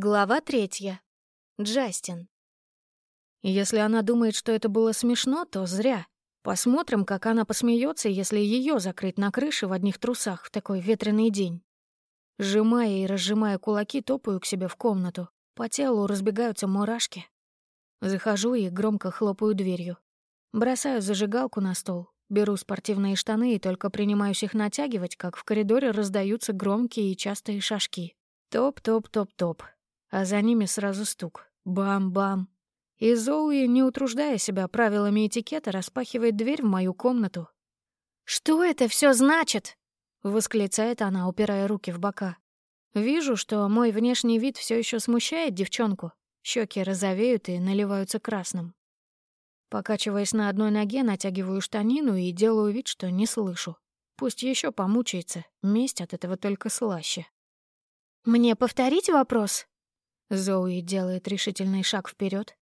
Глава третья. Джастин. Если она думает, что это было смешно, то зря. Посмотрим, как она посмеется, если ее закрыть на крыше в одних трусах в такой ветреный день. Сжимая и разжимая кулаки, топаю к себе в комнату. По телу разбегаются мурашки. Захожу и громко хлопаю дверью. Бросаю зажигалку на стол, беру спортивные штаны и только принимаюсь их натягивать, как в коридоре раздаются громкие и частые шажки. Топ-топ-топ-топ а за ними сразу стук. Бам-бам. И Зоуи, не утруждая себя правилами этикета, распахивает дверь в мою комнату. «Что это все значит?» — восклицает она, упирая руки в бока. Вижу, что мой внешний вид все еще смущает девчонку. Щеки розовеют и наливаются красным. Покачиваясь на одной ноге, натягиваю штанину и делаю вид, что не слышу. Пусть еще помучается, месть от этого только слаще. «Мне повторить вопрос?» Зоуи делает решительный шаг вперед.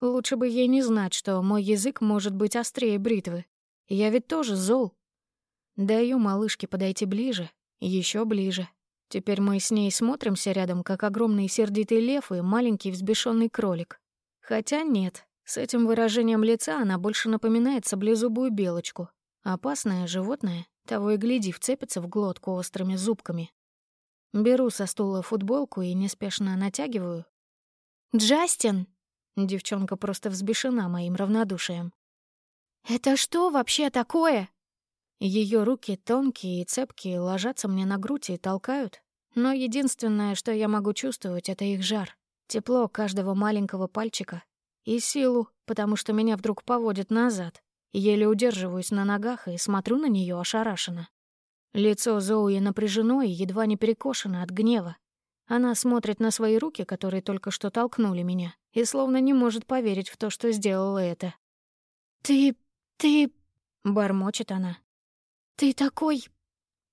Лучше бы ей не знать, что мой язык может быть острее бритвы. Я ведь тоже зол. Даю малышке подойти ближе, еще ближе. Теперь мы с ней смотримся рядом, как огромный сердитый лев и маленький взбешенный кролик. Хотя нет, с этим выражением лица она больше напоминает саблезубую белочку. Опасное животное, того и гляди, вцепится в глотку острыми зубками. Беру со стула футболку и неспешно натягиваю. «Джастин!» Девчонка просто взбешена моим равнодушием. «Это что вообще такое?» Ее руки тонкие и цепкие ложатся мне на грудь и толкают. Но единственное, что я могу чувствовать, это их жар. Тепло каждого маленького пальчика. И силу, потому что меня вдруг поводит назад. Еле удерживаюсь на ногах и смотрю на нее ошарашенно. Лицо Зоуи напряжено и едва не перекошено от гнева. Она смотрит на свои руки, которые только что толкнули меня, и словно не может поверить в то, что сделала это. «Ты... ты...» — бормочет она. «Ты такой...»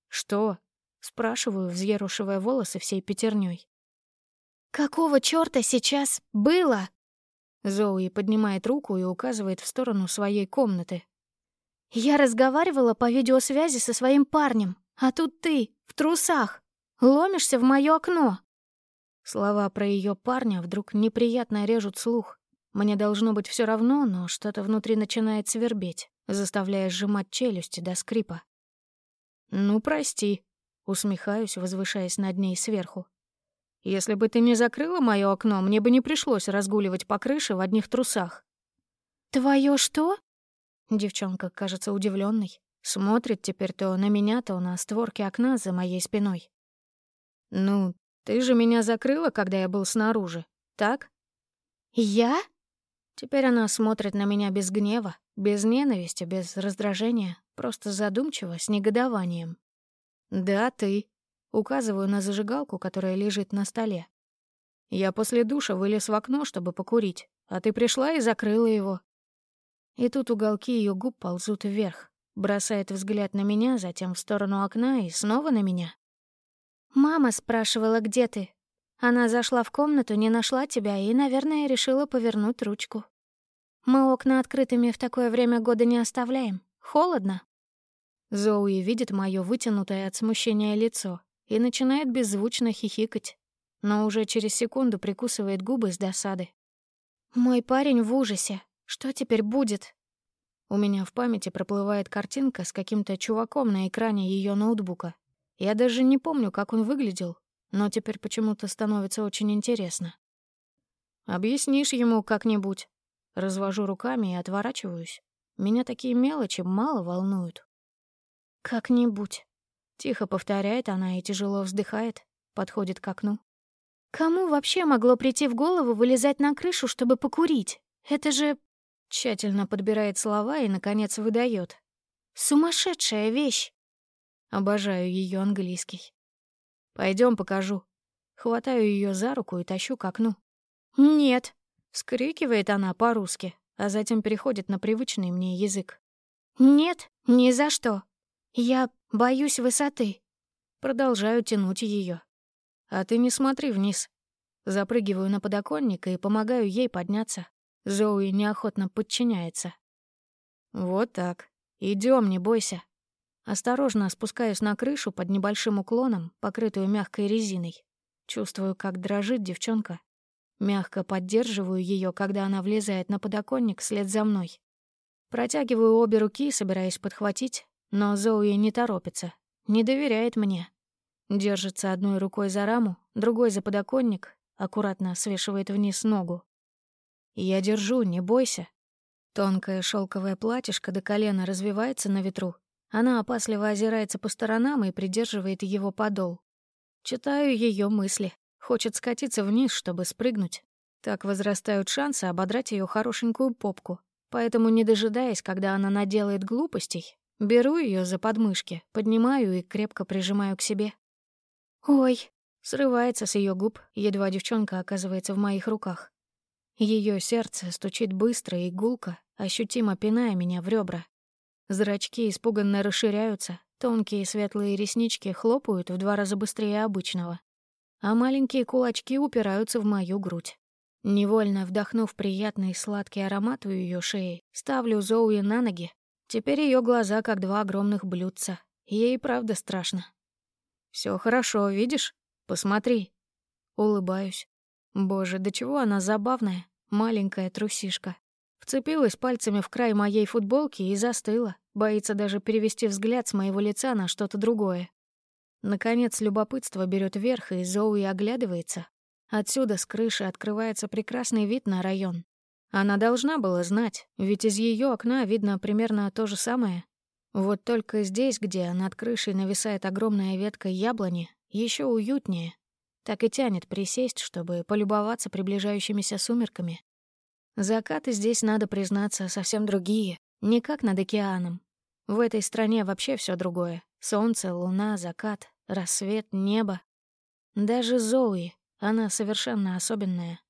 «Что?» — спрашиваю, взъерушивая волосы всей пятерней. «Какого чёрта сейчас было?» Зоуи поднимает руку и указывает в сторону своей комнаты, я разговаривала по видеосвязи со своим парнем, а тут ты, в трусах, ломишься в моё окно. Слова про её парня вдруг неприятно режут слух. Мне должно быть всё равно, но что-то внутри начинает свербеть, заставляя сжимать челюсти до скрипа. «Ну, прости», — усмехаюсь, возвышаясь над ней сверху. «Если бы ты не закрыла моё окно, мне бы не пришлось разгуливать по крыше в одних трусах». «Твоё что?» Девчонка кажется удивленной, смотрит теперь то на меня, то на створки окна за моей спиной. «Ну, ты же меня закрыла, когда я был снаружи, так?» «Я?» Теперь она смотрит на меня без гнева, без ненависти, без раздражения, просто задумчиво, с негодованием. «Да, ты». Указываю на зажигалку, которая лежит на столе. Я после душа вылез в окно, чтобы покурить, а ты пришла и закрыла его. И тут уголки ее губ ползут вверх, бросает взгляд на меня, затем в сторону окна и снова на меня. «Мама спрашивала, где ты. Она зашла в комнату, не нашла тебя и, наверное, решила повернуть ручку. Мы окна открытыми в такое время года не оставляем. Холодно». Зоуи видит мое вытянутое от смущения лицо и начинает беззвучно хихикать, но уже через секунду прикусывает губы с досады. «Мой парень в ужасе. Что теперь будет? У меня в памяти проплывает картинка с каким-то чуваком на экране ее ноутбука. Я даже не помню, как он выглядел, но теперь почему-то становится очень интересно. Объяснишь ему как-нибудь. Развожу руками и отворачиваюсь. Меня такие мелочи мало волнуют. Как-нибудь. Тихо повторяет она и тяжело вздыхает, подходит к окну. Кому вообще могло прийти в голову вылезать на крышу, чтобы покурить? Это же Тщательно подбирает слова и, наконец, выдает. «Сумасшедшая вещь!» Обожаю ее английский. Пойдем покажу. Хватаю ее за руку и тащу к окну. «Нет!» — вскрикивает она по-русски, а затем переходит на привычный мне язык. «Нет, ни за что. Я боюсь высоты». Продолжаю тянуть ее. «А ты не смотри вниз». Запрыгиваю на подоконник и помогаю ей подняться. Зоуи неохотно подчиняется. Вот так. Идем, не бойся. Осторожно спускаюсь на крышу под небольшим уклоном, покрытую мягкой резиной. чувствую, как дрожит девчонка. Мягко поддерживаю ее, когда она влезает на подоконник вслед за мной. Протягиваю обе руки, собираясь подхватить, но Зоуи не торопится, не доверяет мне. Держится одной рукой за раму, другой за подоконник, аккуратно свешивает вниз ногу. «Я держу, не бойся». Тонкое шелковое платьишко до колена развивается на ветру. Она опасливо озирается по сторонам и придерживает его подол. Читаю ее мысли. Хочет скатиться вниз, чтобы спрыгнуть. Так возрастают шансы ободрать ее хорошенькую попку. Поэтому, не дожидаясь, когда она наделает глупостей, беру ее за подмышки, поднимаю и крепко прижимаю к себе. «Ой!» — срывается с ее губ, едва девчонка оказывается в моих руках. Ее сердце стучит быстро и гулко, ощутимо пиная меня в ребра. Зрачки испуганно расширяются, тонкие светлые реснички хлопают в два раза быстрее обычного, а маленькие кулачки упираются в мою грудь. Невольно вдохнув приятный сладкий аромат у ее шеи, ставлю Зоуи на ноги. Теперь ее глаза как два огромных блюдца. Ей правда страшно. Все хорошо, видишь? Посмотри. Улыбаюсь. Боже, до чего она забавная, маленькая трусишка. Вцепилась пальцами в край моей футболки и застыла, боится даже перевести взгляд с моего лица на что-то другое. Наконец любопытство берет верх, и Зоуи оглядывается. Отсюда с крыши открывается прекрасный вид на район. Она должна была знать, ведь из ее окна видно примерно то же самое. Вот только здесь, где над крышей нависает огромная ветка яблони, еще уютнее. Так и тянет присесть, чтобы полюбоваться приближающимися сумерками. Закаты здесь, надо признаться, совсем другие, не как над океаном. В этой стране вообще все другое. Солнце, луна, закат, рассвет, небо. Даже Зои, она совершенно особенная.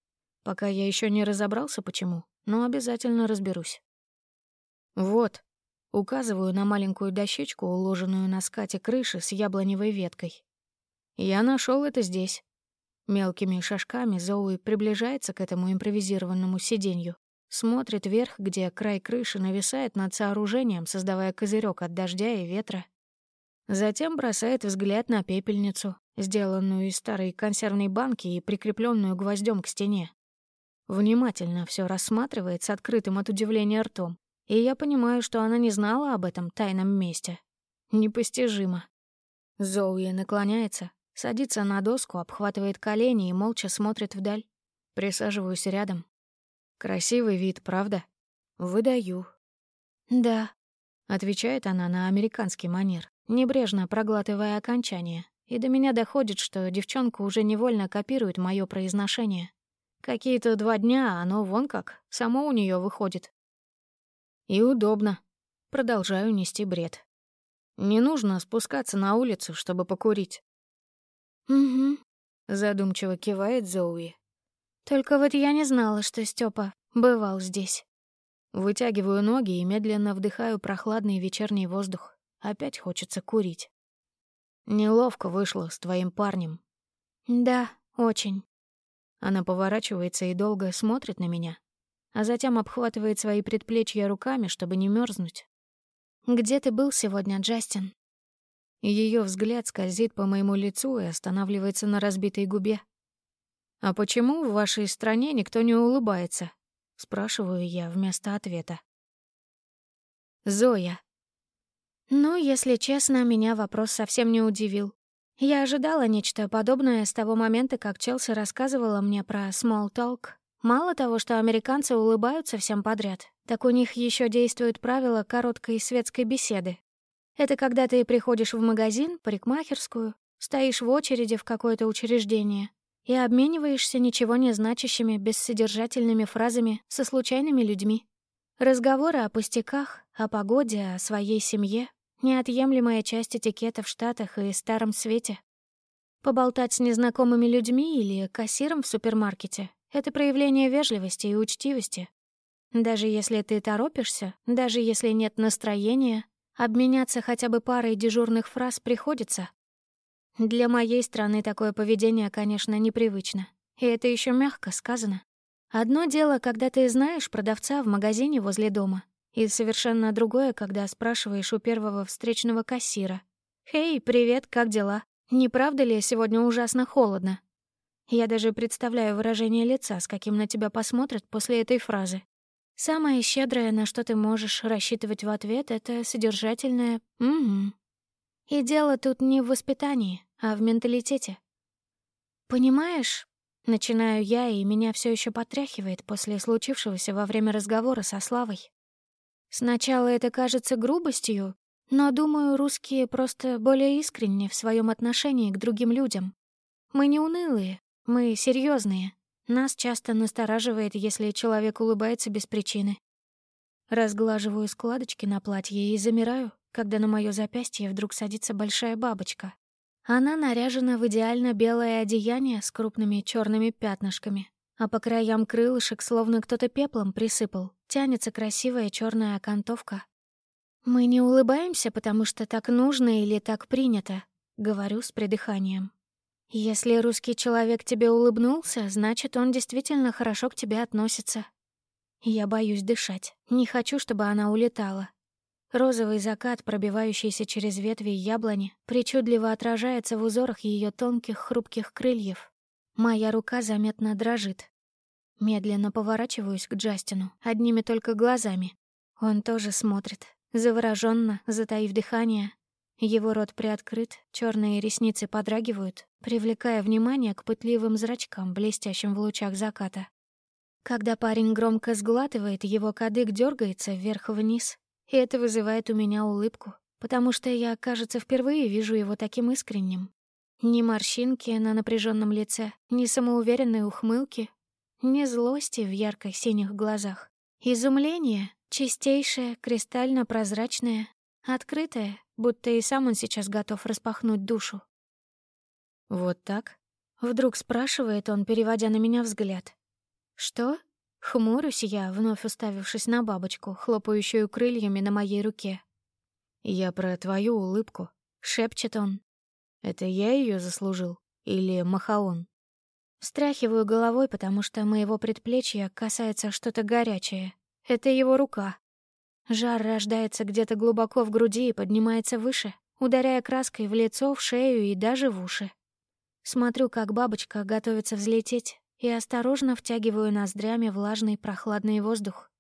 Пока я еще не разобрался, почему, но обязательно разберусь. Вот, указываю на маленькую дощечку, уложенную на скате крыши с яблоневой веткой. Я нашел это здесь. Мелкими шажками Зоуи приближается к этому импровизированному сиденью, смотрит вверх, где край крыши нависает над сооружением, создавая козырек от дождя и ветра. Затем бросает взгляд на пепельницу, сделанную из старой консервной банки и прикрепленную гвоздем к стене. Внимательно все рассматривает с открытым от удивления ртом, и я понимаю, что она не знала об этом тайном месте. Непостижимо. Зоуи наклоняется, Садится на доску, обхватывает колени и молча смотрит вдаль. Присаживаюсь рядом. Красивый вид, правда? Выдаю. «Да», — отвечает она на американский манер, небрежно проглатывая окончание. И до меня доходит, что девчонка уже невольно копирует мое произношение. Какие-то два дня, а оно вон как, само у нее выходит. И удобно. Продолжаю нести бред. Не нужно спускаться на улицу, чтобы покурить. «Угу», — задумчиво кивает Зоуи. «Только вот я не знала, что Степа бывал здесь». Вытягиваю ноги и медленно вдыхаю прохладный вечерний воздух. Опять хочется курить. Неловко вышло с твоим парнем. Да, очень. Она поворачивается и долго смотрит на меня, а затем обхватывает свои предплечья руками, чтобы не мерзнуть. «Где ты был сегодня, Джастин?» Ее взгляд скользит по моему лицу и останавливается на разбитой губе. «А почему в вашей стране никто не улыбается?» — спрашиваю я вместо ответа. «Зоя». Ну, если честно, меня вопрос совсем не удивил. Я ожидала нечто подобное с того момента, как Челси рассказывала мне про small talk. Мало того, что американцы улыбаются всем подряд, так у них еще действует правило короткой светской беседы, это когда ты приходишь в магазин, парикмахерскую, стоишь в очереди в какое-то учреждение и обмениваешься ничего не значащими, бессодержательными фразами со случайными людьми. Разговоры о пустяках, о погоде, о своей семье — неотъемлемая часть этикета в Штатах и Старом Свете. Поболтать с незнакомыми людьми или кассиром в супермаркете — это проявление вежливости и учтивости. Даже если ты торопишься, даже если нет настроения, Обменяться хотя бы парой дежурных фраз приходится. Для моей страны такое поведение, конечно, непривычно. И это еще мягко сказано. Одно дело, когда ты знаешь продавца в магазине возле дома, и совершенно другое, когда спрашиваешь у первого встречного кассира. «Эй, привет, как дела? Не правда ли сегодня ужасно холодно?» Я даже представляю выражение лица, с каким на тебя посмотрят после этой фразы. Самое щедрое, на что ты можешь рассчитывать в ответ, — это содержательное «угу». И дело тут не в воспитании, а в менталитете. Понимаешь, начинаю я, и меня все еще потряхивает после случившегося во время разговора со Славой. Сначала это кажется грубостью, но, думаю, русские просто более искренни в своем отношении к другим людям. Мы не унылые, мы серьезные. Нас часто настораживает, если человек улыбается без причины. Разглаживаю складочки на платье и замираю, когда на моё запястье вдруг садится большая бабочка. Она наряжена в идеально белое одеяние с крупными черными пятнышками, а по краям крылышек словно кто-то пеплом присыпал, тянется красивая черная окантовка. «Мы не улыбаемся, потому что так нужно или так принято», — говорю с придыханием. «Если русский человек тебе улыбнулся, значит, он действительно хорошо к тебе относится». Я боюсь дышать, не хочу, чтобы она улетала. Розовый закат, пробивающийся через ветви яблони, причудливо отражается в узорах ее тонких хрупких крыльев. Моя рука заметно дрожит. Медленно поворачиваюсь к Джастину, одними только глазами. Он тоже смотрит, завороженно, затаив дыхание. Его рот приоткрыт, черные ресницы подрагивают, привлекая внимание к пытливым зрачкам, блестящим в лучах заката. Когда парень громко сглатывает, его кадык дергается вверх-вниз, и это вызывает у меня улыбку, потому что я, кажется, впервые вижу его таким искренним. Ни морщинки на напряженном лице, ни самоуверенной ухмылки, ни злости в ярко-синих глазах. Изумление, чистейшее, кристально-прозрачное, открытое, будто и сам он сейчас готов распахнуть душу. «Вот так?» — вдруг спрашивает он, переводя на меня взгляд. «Что?» Хмурюсь я, вновь уставившись на бабочку, хлопающую крыльями на моей руке. «Я про твою улыбку», — шепчет он. «Это я ее заслужил? Или Махаон?» Встряхиваю головой, потому что моего предплечья касается что-то горячее. Это его рука. Жар рождается где-то глубоко в груди и поднимается выше, ударяя краской в лицо, в шею и даже в уши. Смотрю, как бабочка готовится взлететь, и осторожно втягиваю ноздрями влажный прохладный воздух.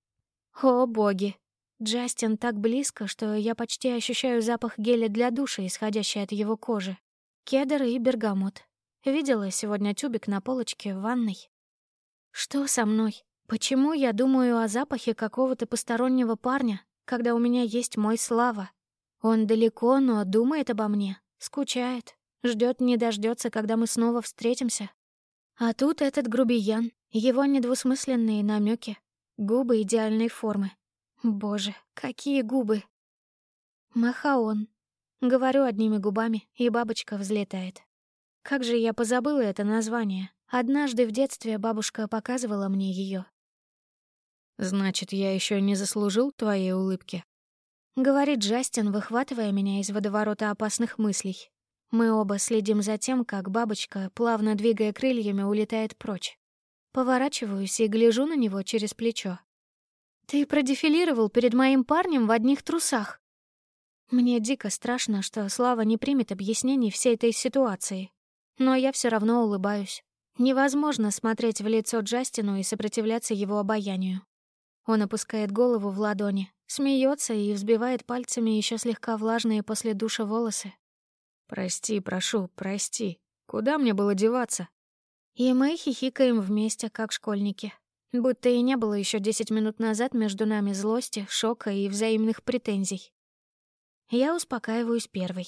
О, боги! Джастин так близко, что я почти ощущаю запах геля для душа, исходящий от его кожи. Кедр и бергамот. Видела сегодня тюбик на полочке в ванной. Что со мной? Почему я думаю о запахе какого-то постороннего парня, когда у меня есть мой Слава? Он далеко, но думает обо мне, скучает, ждет не дождется, когда мы снова встретимся. А тут этот грубиян, его недвусмысленные намеки, губы идеальной формы. Боже, какие губы! Махаон. Говорю одними губами, и бабочка взлетает. Как же я позабыла это название. Однажды в детстве бабушка показывала мне ее. «Значит, я еще не заслужил твоей улыбки?» — говорит Джастин, выхватывая меня из водоворота опасных мыслей. Мы оба следим за тем, как бабочка, плавно двигая крыльями, улетает прочь. Поворачиваюсь и гляжу на него через плечо. «Ты продефилировал перед моим парнем в одних трусах!» Мне дико страшно, что Слава не примет объяснений всей этой ситуации. Но я все равно улыбаюсь. Невозможно смотреть в лицо Джастину и сопротивляться его обаянию. Он опускает голову в ладони, смеется и взбивает пальцами еще слегка влажные после душа волосы. «Прости, прошу, прости. Куда мне было деваться?» И мы хихикаем вместе, как школьники. Будто и не было еще десять минут назад между нами злости, шока и взаимных претензий. Я успокаиваюсь первой.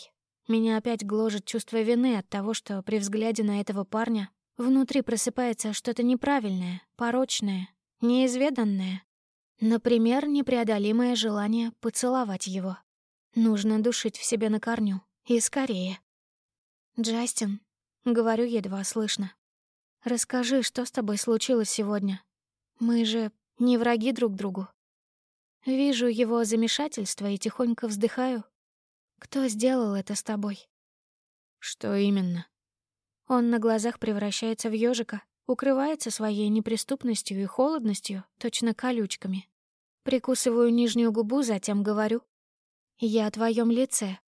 Меня опять гложет чувство вины от того, что при взгляде на этого парня внутри просыпается что-то неправильное, порочное, неизведанное. Например, непреодолимое желание поцеловать его. Нужно душить в себе на корню. И скорее. «Джастин», — говорю едва слышно, — «расскажи, что с тобой случилось сегодня? Мы же не враги друг другу». Вижу его замешательство и тихонько вздыхаю. «Кто сделал это с тобой?» «Что именно?» Он на глазах превращается в ежика, укрывается своей неприступностью и холодностью, точно колючками. Прикусываю нижнюю губу, затем говорю. «Я о твоем лице.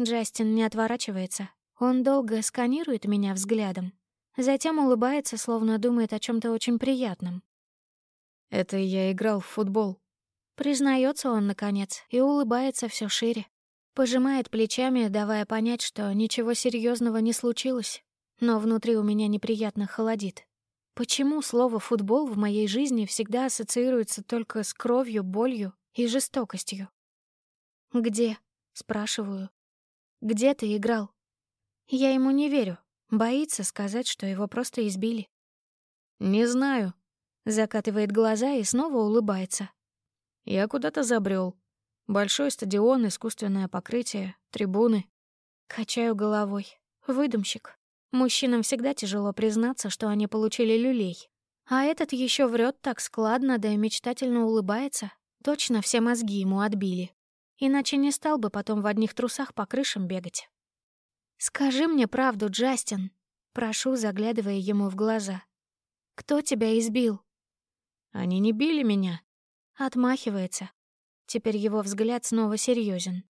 Джастин не отворачивается. Он долго сканирует меня взглядом. Затем улыбается, словно думает о чем то очень приятном. «Это я играл в футбол». Признается он, наконец, и улыбается все шире. Пожимает плечами, давая понять, что ничего серьезного не случилось. Но внутри у меня неприятно холодит. Почему слово «футбол» в моей жизни всегда ассоциируется только с кровью, болью и жестокостью? «Где?» — спрашиваю. «Где ты играл?» Я ему не верю. Боится сказать, что его просто избили. «Не знаю», — закатывает глаза и снова улыбается. «Я куда-то забрел. Большой стадион, искусственное покрытие, трибуны. Качаю головой. Выдумщик. Мужчинам всегда тяжело признаться, что они получили люлей. А этот еще врет так складно, да и мечтательно улыбается. Точно все мозги ему отбили. Иначе не стал бы потом в одних трусах по крышам бегать. «Скажи мне правду, Джастин», — прошу, заглядывая ему в глаза. «Кто тебя избил?» «Они не били меня», — отмахивается. Теперь его взгляд снова серьезен.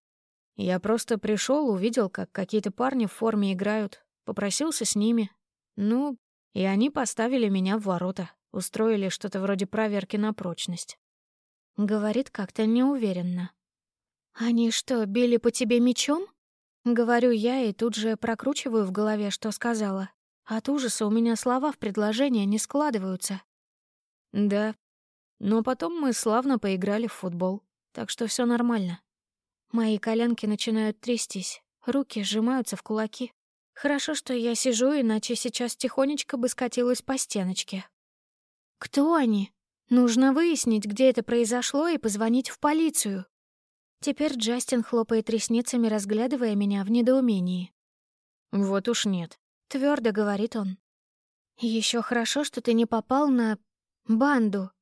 Я просто пришел, увидел, как какие-то парни в форме играют, попросился с ними. Ну, и они поставили меня в ворота, устроили что-то вроде проверки на прочность. Говорит как-то неуверенно. «Они что, били по тебе мечом?» Говорю я и тут же прокручиваю в голове, что сказала. От ужаса у меня слова в предложение не складываются. Да. Но потом мы славно поиграли в футбол так что все нормально. Мои коленки начинают трястись, руки сжимаются в кулаки. Хорошо, что я сижу, иначе сейчас тихонечко бы скатилась по стеночке. Кто они? Нужно выяснить, где это произошло, и позвонить в полицию. Теперь Джастин хлопает ресницами, разглядывая меня в недоумении. «Вот уж нет», — твердо говорит он. Еще хорошо, что ты не попал на банду.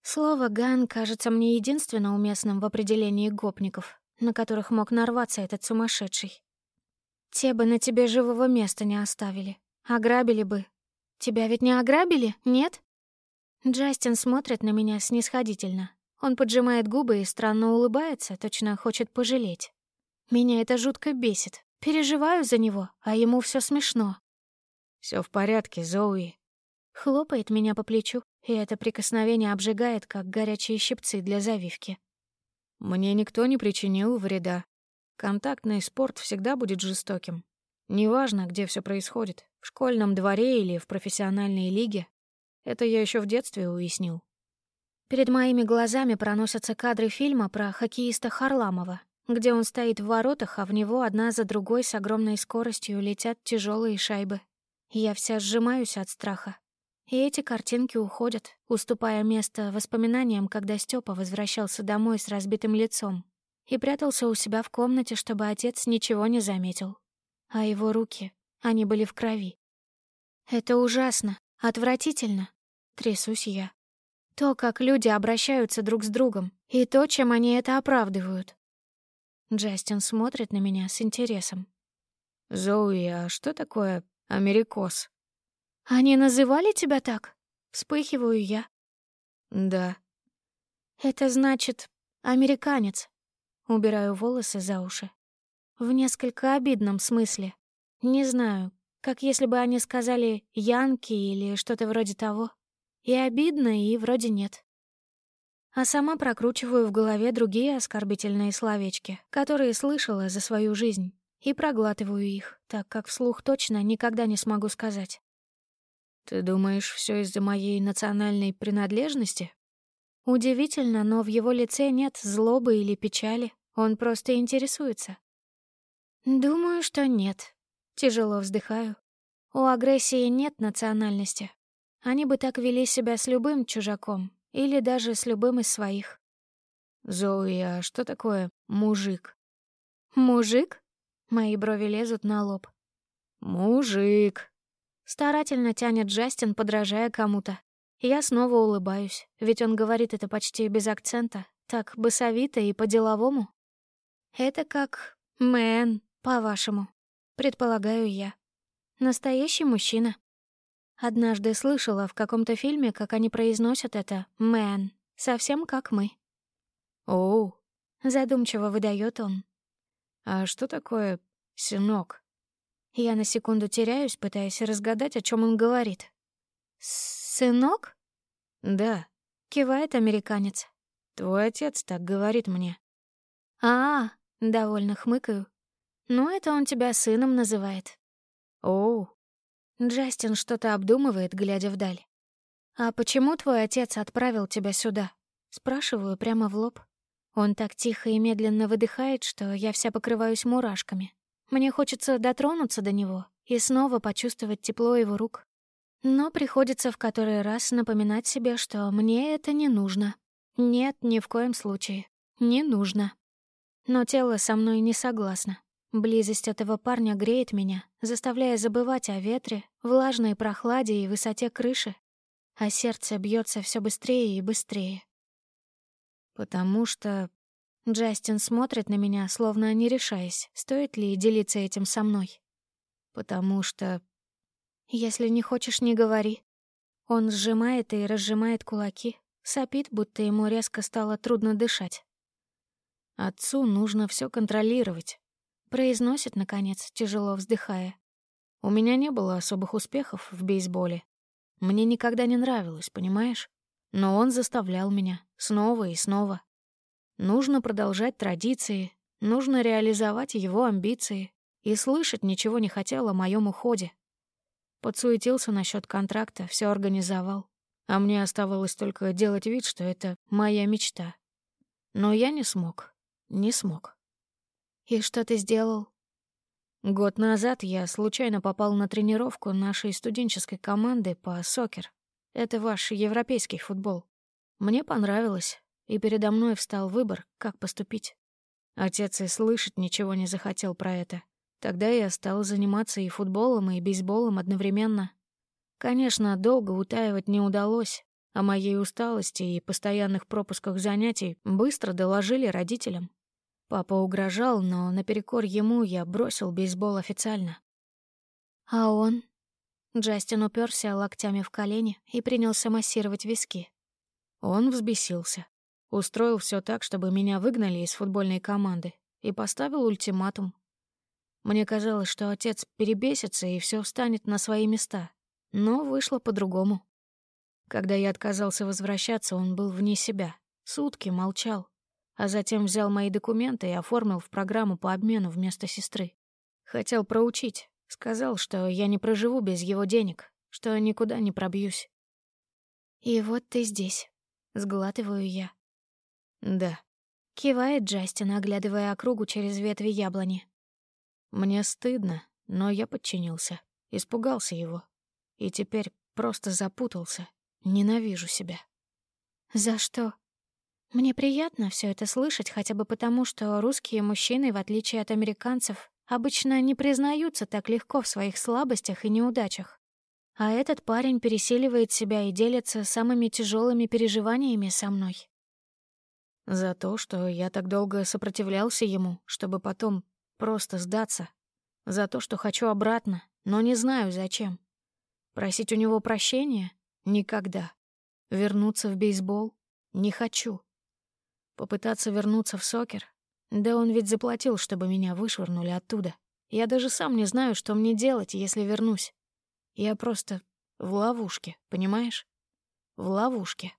Слово «ган» кажется мне единственно уместным в определении гопников, на которых мог нарваться этот сумасшедший. Те бы на тебе живого места не оставили. Ограбили бы. Тебя ведь не ограбили, нет? Джастин смотрит на меня снисходительно. Он поджимает губы и странно улыбается, точно хочет пожалеть. Меня это жутко бесит. Переживаю за него, а ему все смешно. Все в порядке, Зоуи. Хлопает меня по плечу, и это прикосновение обжигает, как горячие щипцы для завивки. Мне никто не причинил вреда. Контактный спорт всегда будет жестоким. Неважно, где все происходит, в школьном дворе или в профессиональной лиге. Это я еще в детстве уяснил. Перед моими глазами проносятся кадры фильма про хоккеиста Харламова, где он стоит в воротах, а в него одна за другой с огромной скоростью летят тяжелые шайбы. Я вся сжимаюсь от страха, и эти картинки уходят, уступая место воспоминаниям, когда Степа возвращался домой с разбитым лицом и прятался у себя в комнате, чтобы отец ничего не заметил. А его руки, они были в крови. Это ужасно, отвратительно, трясусь я. То, как люди обращаются друг с другом, и то, чем они это оправдывают. Джастин смотрит на меня с интересом. «Зоуи, а что такое америкос?» «Они называли тебя так?» Вспыхиваю я. «Да». «Это значит, американец». Убираю волосы за уши. В несколько обидном смысле. Не знаю, как если бы они сказали «янки» или что-то вроде того. И обидно, и вроде нет. А сама прокручиваю в голове другие оскорбительные словечки, которые слышала за свою жизнь, и проглатываю их, так как вслух точно никогда не смогу сказать. «Ты думаешь, все из-за моей национальной принадлежности?» Удивительно, но в его лице нет злобы или печали. Он просто интересуется. «Думаю, что нет». Тяжело вздыхаю. У агрессии нет национальности. Они бы так вели себя с любым чужаком или даже с любым из своих. «Зои, а что такое мужик?» «Мужик?» Мои брови лезут на лоб. «Мужик», Старательно тянет Джастин, подражая кому-то. Я снова улыбаюсь, ведь он говорит это почти без акцента, так басовито и по-деловому. Это как «мэн», по-вашему, предполагаю я. Настоящий мужчина. Однажды слышала в каком-то фильме, как они произносят это «мэн», совсем как мы. «Оу», — задумчиво выдает он. «А что такое сынок?» Я на секунду теряюсь, пытаясь разгадать, о чем он говорит. «Сынок?» «Да», — кивает американец. «Твой отец так говорит мне». «А, довольно хмыкаю. «Ну, это он тебя сыном называет». «Оу». Джастин что-то обдумывает, глядя вдаль. «А почему твой отец отправил тебя сюда?» Спрашиваю прямо в лоб. Он так тихо и медленно выдыхает, что я вся покрываюсь мурашками. Мне хочется дотронуться до него и снова почувствовать тепло его рук. Но приходится в который раз напоминать себе, что мне это не нужно. Нет, ни в коем случае. Не нужно. Но тело со мной не согласно. Близость этого парня греет меня, заставляя забывать о ветре, влажной прохладе и высоте крыши. А сердце бьется все быстрее и быстрее. Потому что Джастин смотрит на меня, словно не решаясь, стоит ли делиться этим со мной. Потому что... Если не хочешь, не говори. Он сжимает и разжимает кулаки, сопит, будто ему резко стало трудно дышать. Отцу нужно все контролировать. Произносит, наконец, тяжело вздыхая. У меня не было особых успехов в бейсболе. Мне никогда не нравилось, понимаешь? Но он заставлял меня снова и снова. Нужно продолжать традиции, нужно реализовать его амбиции, и слышать ничего не хотел о моем уходе. Подсуетился насчет контракта, все организовал, а мне оставалось только делать вид, что это моя мечта. Но я не смог, не смог. «И что ты сделал?» Год назад я случайно попал на тренировку нашей студенческой команды по сокер. Это ваш европейский футбол. Мне понравилось, и передо мной встал выбор, как поступить. Отец и слышать ничего не захотел про это. Тогда я стал заниматься и футболом, и бейсболом одновременно. Конечно, долго утаивать не удалось. О моей усталости и постоянных пропусках занятий быстро доложили родителям. Папа угрожал, но наперекор ему я бросил бейсбол официально. А он? Джастин уперся локтями в колени и принялся массировать виски. Он взбесился. Устроил все так, чтобы меня выгнали из футбольной команды, и поставил ультиматум. Мне казалось, что отец перебесится и все встанет на свои места, но вышло по-другому. Когда я отказался возвращаться, он был вне себя, сутки молчал, а затем взял мои документы и оформил в программу по обмену вместо сестры. Хотел проучить, сказал, что я не проживу без его денег, что никуда не пробьюсь. «И вот ты здесь», — сглатываю я. «Да», — кивает Джастин, оглядывая округу через ветви яблони. «Мне стыдно, но я подчинился, испугался его. И теперь просто запутался. Ненавижу себя». «За что?» Мне приятно все это слышать хотя бы потому, что русские мужчины, в отличие от американцев, обычно не признаются так легко в своих слабостях и неудачах. А этот парень пересиливает себя и делится самыми тяжелыми переживаниями со мной. За то, что я так долго сопротивлялся ему, чтобы потом просто сдаться. За то, что хочу обратно, но не знаю зачем. Просить у него прощения? Никогда. Вернуться в бейсбол? Не хочу. Попытаться вернуться в сокер? Да он ведь заплатил, чтобы меня вышвырнули оттуда. Я даже сам не знаю, что мне делать, если вернусь. Я просто в ловушке, понимаешь? В ловушке.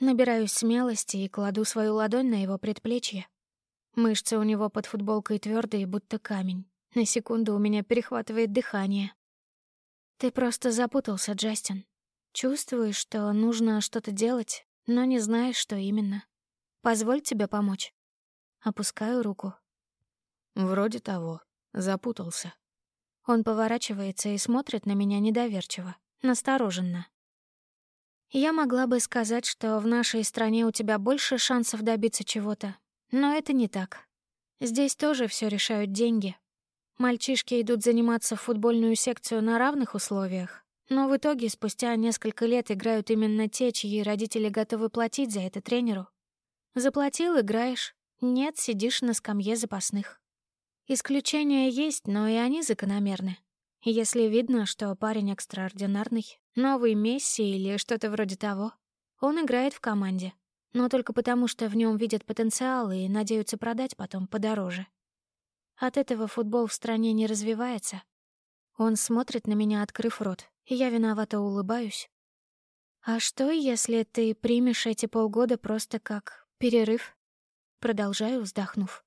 Набираюсь смелости и кладу свою ладонь на его предплечье. Мышцы у него под футболкой твердые, будто камень. На секунду у меня перехватывает дыхание. Ты просто запутался, Джастин. Чувствуешь, что нужно что-то делать, но не знаешь, что именно. Позволь тебе помочь. Опускаю руку. Вроде того. Запутался. Он поворачивается и смотрит на меня недоверчиво, настороженно. Я могла бы сказать, что в нашей стране у тебя больше шансов добиться чего-то, но это не так. Здесь тоже все решают деньги. Мальчишки идут заниматься в футбольную секцию на равных условиях, но в итоге спустя несколько лет играют именно те, чьи родители готовы платить за это тренеру. Заплатил — играешь, нет — сидишь на скамье запасных. Исключения есть, но и они закономерны. Если видно, что парень экстраординарный, новый Месси или что-то вроде того, он играет в команде, но только потому, что в нем видят потенциал и надеются продать потом подороже. От этого футбол в стране не развивается. Он смотрит на меня, открыв рот, и я виновато улыбаюсь. «А что, если ты примешь эти полгода просто как перерыв?» Продолжаю, вздохнув.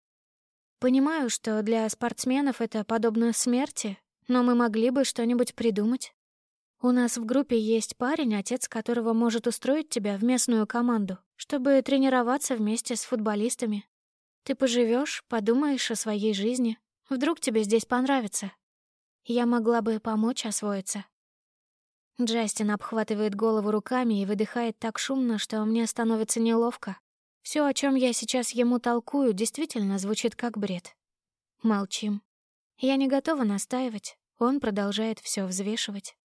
«Понимаю, что для спортсменов это подобно смерти, но мы могли бы что-нибудь придумать. У нас в группе есть парень, отец которого может устроить тебя в местную команду, чтобы тренироваться вместе с футболистами. Ты поживешь, подумаешь о своей жизни. Вдруг тебе здесь понравится. Я могла бы помочь освоиться. Джастин обхватывает голову руками и выдыхает так шумно, что мне становится неловко. Все, о чем я сейчас ему толкую, действительно звучит как бред. Молчим. Я не готова настаивать. Он продолжает все взвешивать.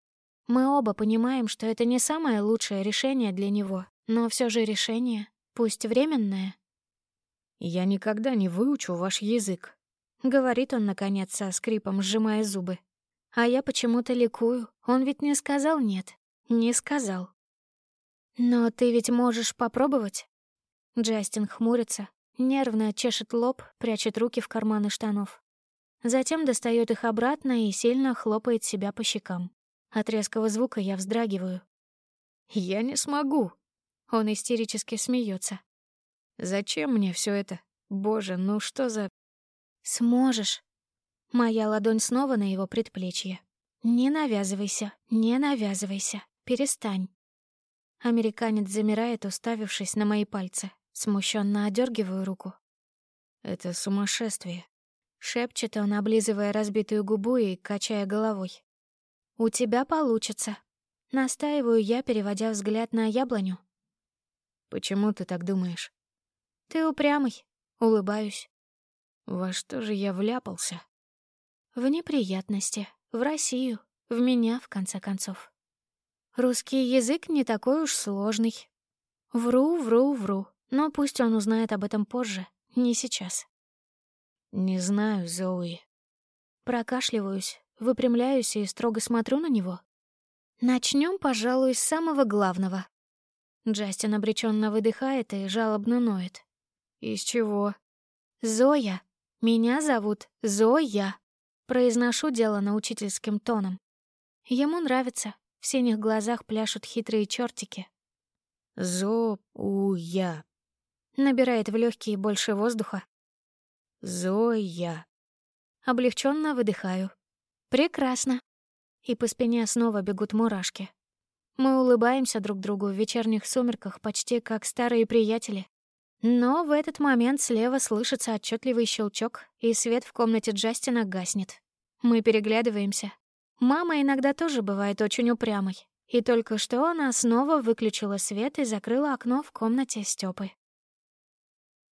Мы оба понимаем, что это не самое лучшее решение для него, но все же решение, пусть временное. «Я никогда не выучу ваш язык», — говорит он, наконец, со скрипом, сжимая зубы. А я почему-то ликую. Он ведь не сказал «нет». Не сказал. «Но ты ведь можешь попробовать?» Джастин хмурится, нервно чешет лоб, прячет руки в карманы штанов. Затем достает их обратно и сильно хлопает себя по щекам. От резкого звука я вздрагиваю. «Я не смогу!» Он истерически смеется. «Зачем мне все это? Боже, ну что за...» «Сможешь!» Моя ладонь снова на его предплечье. «Не навязывайся, не навязывайся, перестань!» Американец замирает, уставившись на мои пальцы. Смущенно одергиваю руку. «Это сумасшествие!» Шепчет он, облизывая разбитую губу и качая головой. «У тебя получится». Настаиваю я, переводя взгляд на яблоню. «Почему ты так думаешь?» «Ты упрямый». Улыбаюсь. «Во что же я вляпался?» «В неприятности. В Россию. В меня, в конце концов. Русский язык не такой уж сложный. Вру, вру, вру. Но пусть он узнает об этом позже, не сейчас». «Не знаю, Зоуи». Прокашливаюсь, Выпрямляюсь и строго смотрю на него. Начнем, пожалуй, с самого главного. Джастин обреченно выдыхает и жалобно ноет. «Из чего?» «Зоя. Меня зовут Зоя». Произношу дело на учительским тоном. Ему нравится. В синих глазах пляшут хитрые чертики. «Зо-у-я». Набирает в легкие больше воздуха. «Зоя». Облегченно выдыхаю. Прекрасно. И по спине снова бегут мурашки. Мы улыбаемся друг другу в вечерних сумерках почти как старые приятели. Но в этот момент слева слышится отчетливый щелчок, и свет в комнате Джастина гаснет. Мы переглядываемся. Мама иногда тоже бывает очень упрямой. И только что она снова выключила свет и закрыла окно в комнате Стёпы.